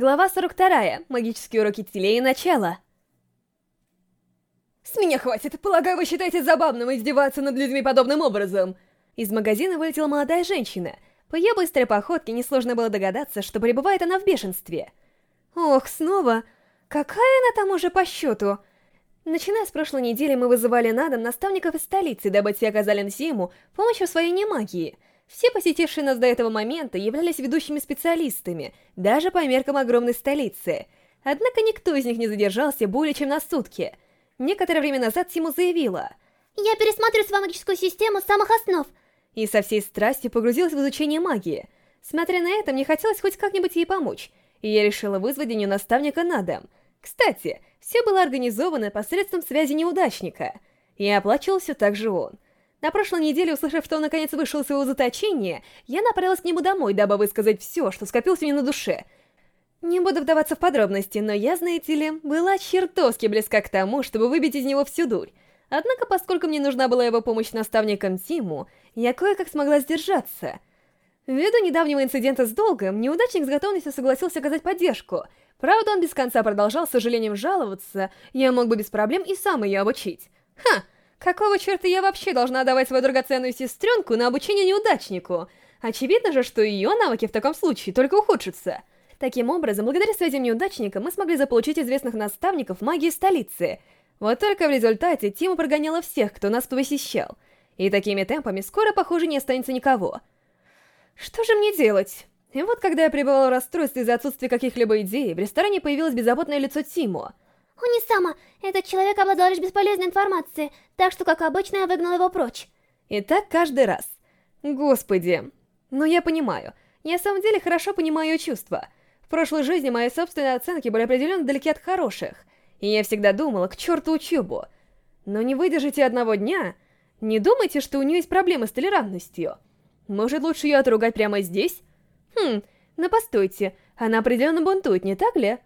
Глава 42. Магические уроки Тилеи. Начало. С меня хватит. Полагаю, вы считаете забавным издеваться над людьми подобным образом. Из магазина вылетела молодая женщина. По ее быстрой походке несложно было догадаться, что пребывает она в бешенстве. Ох, снова? Какая она там уже по счету? Начиная с прошлой недели, мы вызывали на дом наставников из столицы, дабы те оказали Нсиму помощь в освоении магии — все посетившие нас до этого момента являлись ведущими специалистами, даже по меркам огромной столицы. Однако никто из них не задержался более чем на сутки. Некоторое время назад Тиму заявила «Я пересмотрю свою магическую систему с самых основ» и со всей страстью погрузилась в изучение магии. Смотря на это, мне хотелось хоть как-нибудь ей помочь, и я решила вызвать для нее наставника на дом. Кстати, все было организовано посредством связи неудачника, и оплачивал все так же он — на прошлой неделе, услышав, что он наконец вышел из своего заточения, я направилась к нему домой, дабы высказать все, что скопилось мне на душе. Не буду вдаваться в подробности, но я, знаете ли, была чертовски близка к тому, чтобы выбить из него всю дурь. Однако, поскольку мне нужна была его помощь наставникам Тиму, я кое-как смогла сдержаться. Ввиду недавнего инцидента с долгом, неудачник с готовностью согласился оказать поддержку. Правда, он без конца продолжал с сожалением жаловаться, я мог бы без проблем и сам ее обучить. Ха! Какого черта я вообще должна давать свою драгоценную сестренку на обучение неудачнику? Очевидно же, что ее навыки в таком случае только ухудшатся. Таким образом, благодаря связям неудачника мы смогли заполучить известных наставников магии столицы. Вот только в результате Тима прогоняла всех, кто нас посещал. И такими темпами скоро, похоже, не останется никого. Что же мне делать? И вот когда я пребывала в расстройстве из-за отсутствия каких-либо идей, в ресторане появилось беззаботное лицо Тимо — Унисама, этот человек обладал лишь бесполезной информацией, так что, как обычно, я выгнал его прочь. И так каждый раз. Господи. Но я понимаю. Я в самом деле хорошо понимаю ее чувства. В прошлой жизни мои собственные оценки были определенно далеки от хороших. И я всегда думала, к черту учебу. Но не выдержите одного дня... Не думайте, что у нее есть проблемы с толерантностью. Может, лучше ее отругать прямо здесь? Хм, но постойте, она определенно бунтует, не так ли?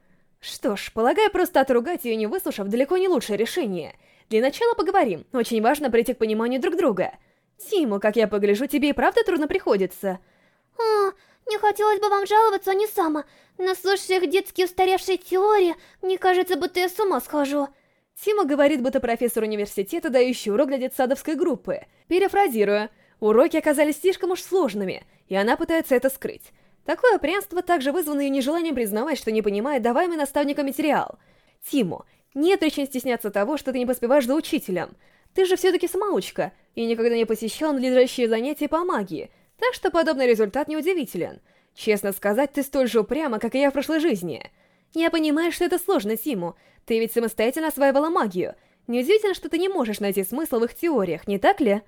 Что ж, полагаю, просто отругать ее не выслушав далеко не лучшее решение. Для начала поговорим, очень важно прийти к пониманию друг друга. Тиму, как я погляжу, тебе и правда трудно приходится. О, не хотелось бы вам жаловаться, не сама, но слушая их детские устаревшие теории, мне кажется, будто я с ума схожу. Тима говорит, будто профессор университета, дающий урок для детсадовской группы. Перефразируя, уроки оказались слишком уж сложными, и она пытается это скрыть. Такое упрямство также вызвано ее нежеланием признавать, что не понимает даваемый наставником материал. Тиму, нет причин стесняться того, что ты не поспеваешь за учителем. Ты же все-таки самоучка, и никогда не посещал надлежащие занятия по магии, так что подобный результат неудивителен. Честно сказать, ты столь же упряма, как и я в прошлой жизни. Я понимаю, что это сложно, Тиму. Ты ведь самостоятельно осваивала магию. Неудивительно, что ты не можешь найти смысл в их теориях, не так ли?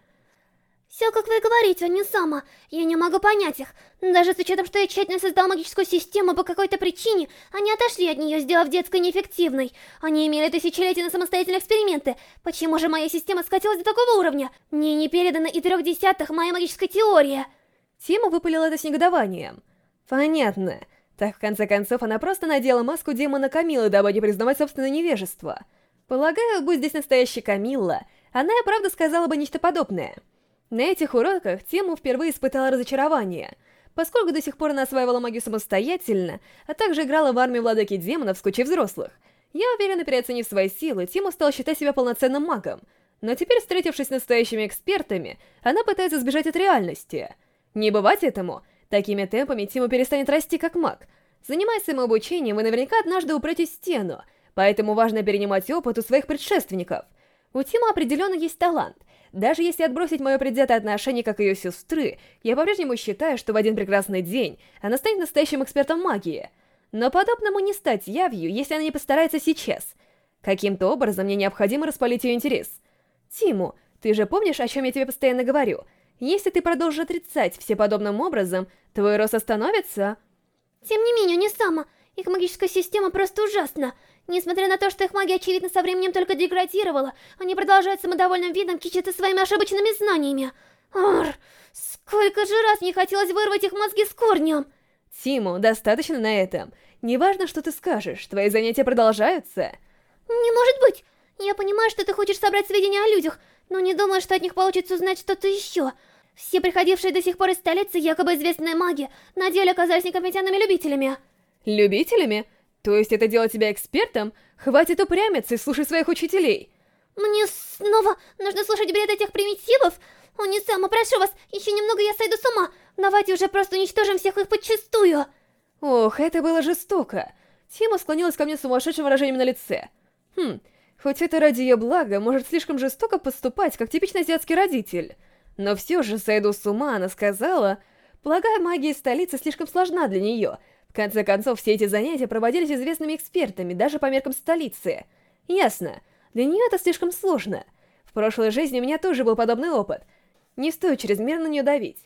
Все, как вы говорите, не сама. Я не могу понять их. Даже с учетом, что я тщательно создал магическую систему по какой-то причине, они отошли от нее, сделав детской неэффективной. Они имели тысячелетия на самостоятельные эксперименты. Почему же моя система скатилась до такого уровня? Мне не передана и трех десятых моя магическая теория. Тима выпалила это с негодованием. Понятно. Так, в конце концов, она просто надела маску демона Камилы, дабы не признавать собственное невежество. Полагаю, будь здесь настоящая Камилла, она и правда сказала бы нечто подобное. На этих уроках Тему впервые испытала разочарование. Поскольку до сих пор она осваивала магию самостоятельно, а также играла в армии владыки демонов с кучей взрослых, я уверена, переоценив свои силы, Тиму стал считать себя полноценным магом. Но теперь, встретившись с настоящими экспертами, она пытается сбежать от реальности. Не бывать этому. Такими темпами Тиму перестанет расти как маг. Занимаясь самообучением, вы наверняка однажды упретесь в стену, поэтому важно перенимать опыт у своих предшественников. У Тима определенно есть талант, даже если отбросить мое предвзятое отношение как ее сестры, я по-прежнему считаю, что в один прекрасный день она станет настоящим экспертом магии. Но подобному не стать явью, если она не постарается сейчас. Каким-то образом мне необходимо распалить ее интерес. Тиму, ты же помнишь, о чем я тебе постоянно говорю? Если ты продолжишь отрицать все подобным образом, твой рост остановится. Тем не менее, не сама. Их магическая система просто ужасна. Несмотря на то, что их магия, очевидно, со временем только деградировала, они продолжают самодовольным видом кичиться своими ошибочными знаниями. Ар, сколько же раз мне хотелось вырвать их мозги с корнем! Тиму, достаточно на этом. Неважно, что ты скажешь, твои занятия продолжаются. Не может быть! Я понимаю, что ты хочешь собрать сведения о людях, но не думаю, что от них получится узнать что-то еще. Все приходившие до сих пор из столицы якобы известные маги на деле оказались некомпетентными любителями. Любителями? То есть это делает тебя экспертом? Хватит упрямиться и слушай своих учителей. Мне снова нужно слушать бред этих примитивов? О, не сама, прошу вас, еще немного я сойду с ума. Давайте уже просто уничтожим всех их подчистую. Ох, это было жестоко. Тима склонилась ко мне с сумасшедшим выражением на лице. Хм, хоть это ради ее блага, может слишком жестоко поступать, как типичный азиатский родитель. Но все же, сойду с ума, она сказала... Полагаю, магия столицы слишком сложна для нее. Конце концов, все эти занятия проводились известными экспертами, даже по меркам столицы. Ясно. Для нее это слишком сложно. В прошлой жизни у меня тоже был подобный опыт. Не стоит чрезмерно на нее давить.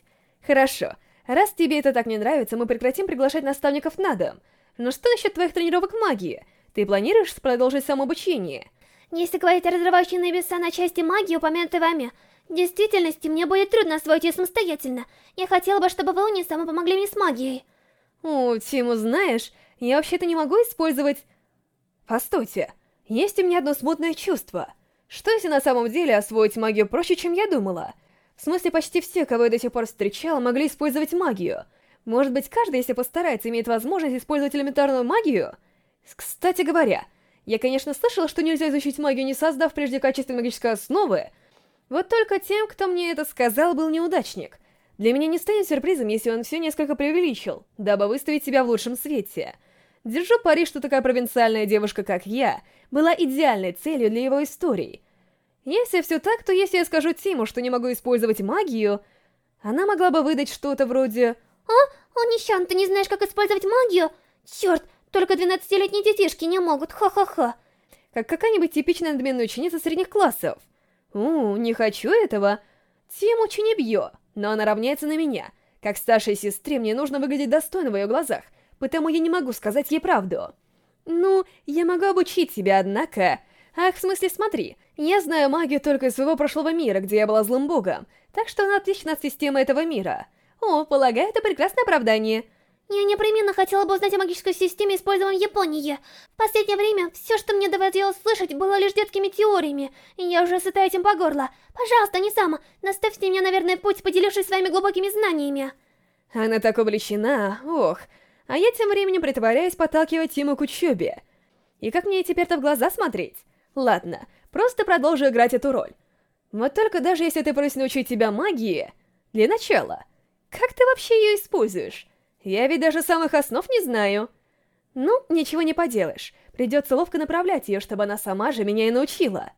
Хорошо. Раз тебе это так не нравится, мы прекратим приглашать наставников на дом. Но что насчет твоих тренировок магии? Ты планируешь продолжить самообучение? Если говорить о разрывающей небеса на части магии, упомянутой вами, в действительности мне будет трудно освоить ее самостоятельно. Я хотела бы, чтобы вы не само помогли мне с магией. О, Тиму, знаешь, я вообще-то не могу использовать... Постойте, есть у меня одно смутное чувство. Что если на самом деле освоить магию проще, чем я думала? В смысле, почти все, кого я до сих пор встречала, могли использовать магию. Может быть, каждый, если постарается, имеет возможность использовать элементарную магию? Кстати говоря, я, конечно, слышала, что нельзя изучить магию, не создав прежде качественной магической основы. Вот только тем, кто мне это сказал, был неудачник. Для меня не станет сюрпризом, если он все несколько преувеличил, дабы выставить себя в лучшем свете. Держу пари, что такая провинциальная девушка, как я, была идеальной целью для его историй. Если все так, то если я скажу Тиму, что не могу использовать магию, она могла бы выдать что-то вроде «А? О, Нищан, ты не знаешь, как использовать магию? Черт, только 12-летние детишки не могут, ха-ха-ха!» Как какая-нибудь типичная надменная ученица средних классов. «У, не хочу этого. Тим очень не бьет, но она равняется на меня. Как старшей сестре мне нужно выглядеть достойно в ее глазах, потому я не могу сказать ей правду. Ну, я могу обучить тебя, однако... Ах, в смысле, смотри, я знаю магию только из своего прошлого мира, где я была злым богом, так что она отлична от системы этого мира. О, полагаю, это прекрасное оправдание. Я непременно хотела бы узнать о магической системе, используемой в Японии. В последнее время все, что мне доводилось слышать, было лишь детскими теориями, и я уже сыта этим по горло. Пожалуйста, не сама, наставьте мне на верный путь, поделившись своими глубокими знаниями. Она так увлечена, ох. А я тем временем притворяюсь подталкивать Тиму к учебе. И как мне теперь-то в глаза смотреть? Ладно, просто продолжу играть эту роль. Вот только даже если ты просишь научить тебя магии... Для начала, как ты вообще ее используешь? Я ведь даже самых основ не знаю. Ну, ничего не поделаешь. Придется ловко направлять ее, чтобы она сама же меня и научила.